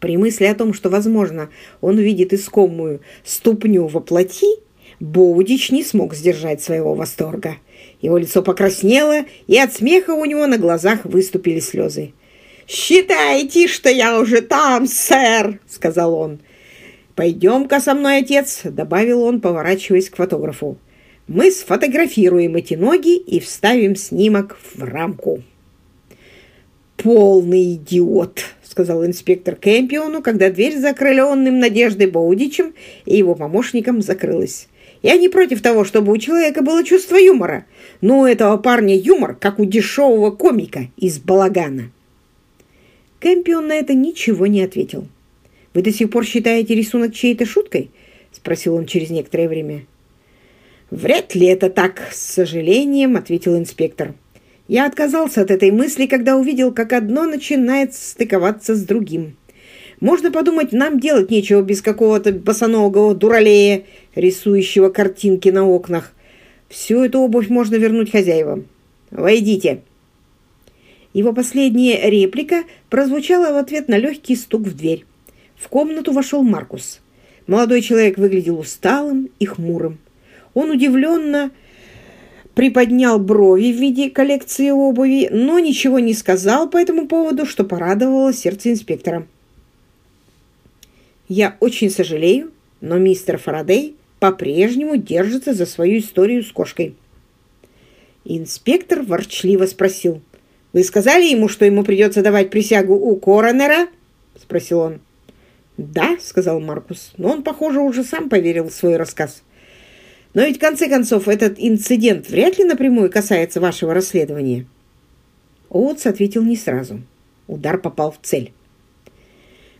При мысли о том, что, возможно, он увидит искомую ступню во плоти, Боудич не смог сдержать своего восторга. Его лицо покраснело, и от смеха у него на глазах выступили слезы. «Считайте, что я уже там, сэр!» — сказал он. «Пойдем-ка со мной, отец!» — добавил он, поворачиваясь к фотографу. «Мы сфотографируем эти ноги и вставим снимок в рамку». «Полный идиот!» — сказал инспектор Кэмпиону, когда дверь за крыленным Надеждой Боудичем и его помощником закрылась. «Я не против того, чтобы у человека было чувство юмора, но у этого парня юмор, как у дешевого комика из балагана». Кэмпион на это ничего не ответил. «Вы до сих пор считаете рисунок чьей-то шуткой?» — спросил он через некоторое время. «Вряд ли это так, с сожалением», — ответил инспектор. Я отказался от этой мысли, когда увидел, как одно начинает стыковаться с другим. Можно подумать, нам делать нечего без какого-то босоногого дуралея, рисующего картинки на окнах. Всю эту обувь можно вернуть хозяевам. Войдите. Его последняя реплика прозвучала в ответ на легкий стук в дверь. В комнату вошел Маркус. Молодой человек выглядел усталым и хмурым. Он удивленно приподнял брови в виде коллекции обуви, но ничего не сказал по этому поводу, что порадовало сердце инспектора. «Я очень сожалею, но мистер Фарадей по-прежнему держится за свою историю с кошкой». Инспектор ворчливо спросил. «Вы сказали ему, что ему придется давать присягу у коронера?» — спросил он. «Да», — сказал Маркус, но он, похоже, уже сам поверил в свой рассказ. Но ведь, в конце концов, этот инцидент вряд ли напрямую касается вашего расследования. Оутс ответил не сразу. Удар попал в цель.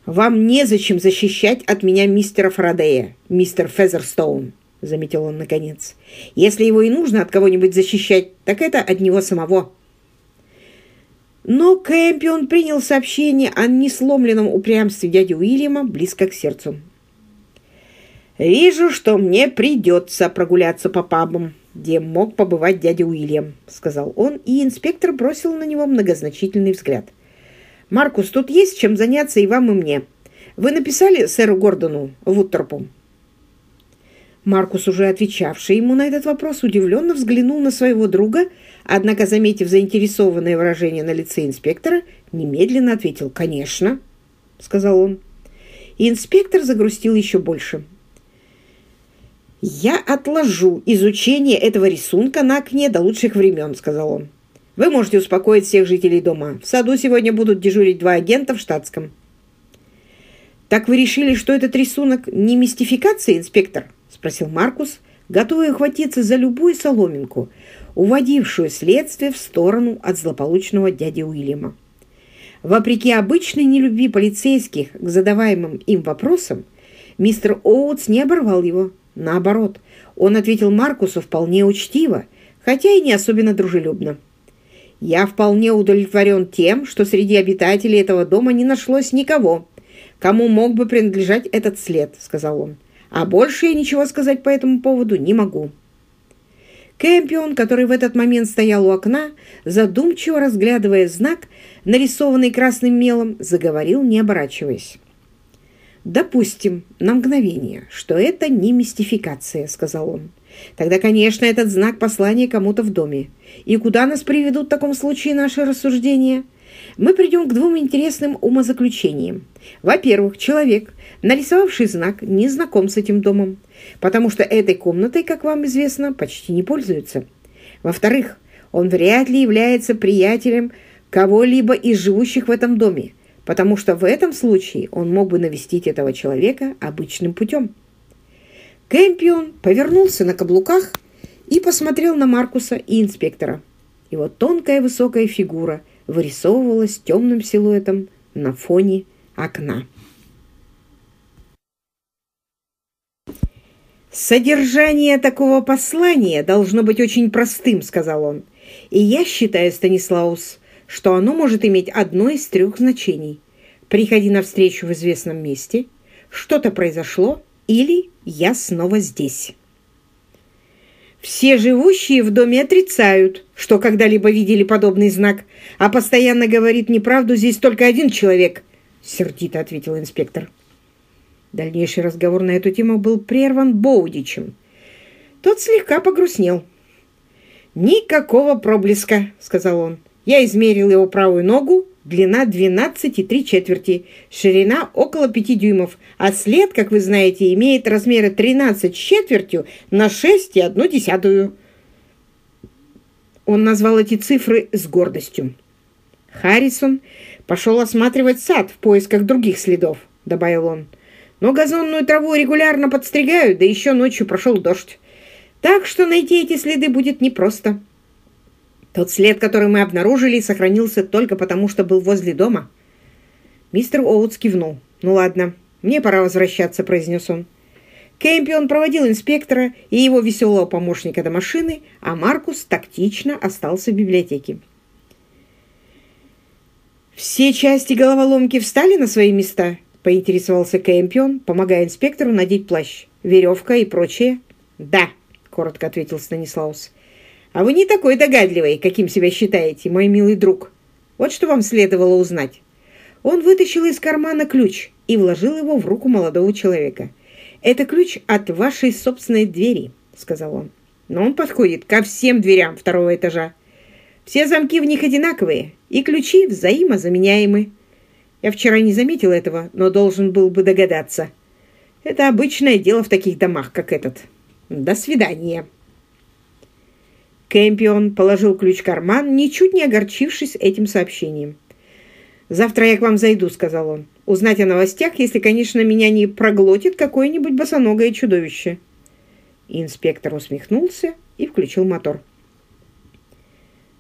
«Вам незачем защищать от меня мистера Фарадея, мистер Фезерстоун», — заметил он наконец. «Если его и нужно от кого-нибудь защищать, так это от него самого». Но Кэмпион принял сообщение о несломленном упрямстве дяди Уильяма близко к сердцу. «Вижу, что мне придется прогуляться по пабам, где мог побывать дядя Уильям», — сказал он, и инспектор бросил на него многозначительный взгляд. «Маркус, тут есть чем заняться и вам, и мне. Вы написали сэру Гордону Вудторпу?» Маркус, уже отвечавший ему на этот вопрос, удивленно взглянул на своего друга, однако, заметив заинтересованное выражение на лице инспектора, немедленно ответил «Конечно», — сказал он. И инспектор загрустил еще больше. «Я отложу изучение этого рисунка на окне до лучших времен», — сказал он. «Вы можете успокоить всех жителей дома. В саду сегодня будут дежурить два агента в штатском». «Так вы решили, что этот рисунок не мистификация, инспектор?» — спросил Маркус, готовый ухватиться за любую соломинку, уводившую следствие в сторону от злополучного дяди Уильяма. Вопреки обычной нелюбви полицейских к задаваемым им вопросам, мистер Оутс не оборвал его. Наоборот, он ответил Маркусу вполне учтиво, хотя и не особенно дружелюбно. «Я вполне удовлетворен тем, что среди обитателей этого дома не нашлось никого, кому мог бы принадлежать этот след», — сказал он. «А больше я ничего сказать по этому поводу не могу». Кэмпион, который в этот момент стоял у окна, задумчиво разглядывая знак, нарисованный красным мелом, заговорил, не оборачиваясь. «Допустим, на мгновение, что это не мистификация», — сказал он. «Тогда, конечно, этот знак послания кому-то в доме. И куда нас приведут в таком случае наши рассуждения?» Мы придем к двум интересным умозаключениям. Во-первых, человек, нарисовавший знак, не знаком с этим домом, потому что этой комнатой, как вам известно, почти не пользуются. Во-вторых, он вряд ли является приятелем кого-либо из живущих в этом доме, потому что в этом случае он мог бы навестить этого человека обычным путем. Кэмпион повернулся на каблуках и посмотрел на Маркуса и инспектора. Его тонкая высокая фигура вырисовывалась темным силуэтом на фоне окна. «Содержание такого послания должно быть очень простым», — сказал он. «И я считаю, Станислаус, что оно может иметь одно из трех значений. Приходи на встречу в известном месте, что-то произошло или я снова здесь. Все живущие в доме отрицают, что когда-либо видели подобный знак, а постоянно говорит неправду здесь только один человек — сердито ответил инспектор. Дальнейший разговор на эту тему был прерван Боудичем. Тот слегка погрустнел. «Никакого проблеска», — сказал он. «Я измерил его правую ногу, длина 12,3 четверти, ширина около 5 дюймов, а след, как вы знаете, имеет размеры 13 с четвертью на 6,1 десятую». Он назвал эти цифры с гордостью. Харрисон пошел осматривать сад в поисках других следов, добавил он. Но газонную траву регулярно подстригают, да еще ночью прошел дождь. Так что найти эти следы будет непросто. Тот след, который мы обнаружили, сохранился только потому, что был возле дома. Мистер Оутс кивнул. «Ну ладно, мне пора возвращаться», — произнес он. Кэмпион проводил инспектора и его веселого помощника до машины, а Маркус тактично остался в библиотеке. «Все части головоломки встали на свои места?» — поинтересовался Кэмпион, помогая инспектору надеть плащ, веревка и прочее. «Да», — коротко ответил Станислаус. «А вы не такой догадливый, каким себя считаете, мой милый друг. Вот что вам следовало узнать». Он вытащил из кармана ключ и вложил его в руку молодого человека. «Это ключ от вашей собственной двери», — сказал он. «Но он подходит ко всем дверям второго этажа. Все замки в них одинаковые, и ключи взаимозаменяемы. Я вчера не заметил этого, но должен был бы догадаться. Это обычное дело в таких домах, как этот. До свидания». Кэмпион положил ключ в карман, ничуть не огорчившись этим сообщением. «Завтра я к вам зайду», — сказал он. «Узнать о новостях, если, конечно, меня не проглотит какое-нибудь босоногое чудовище». Инспектор усмехнулся и включил мотор.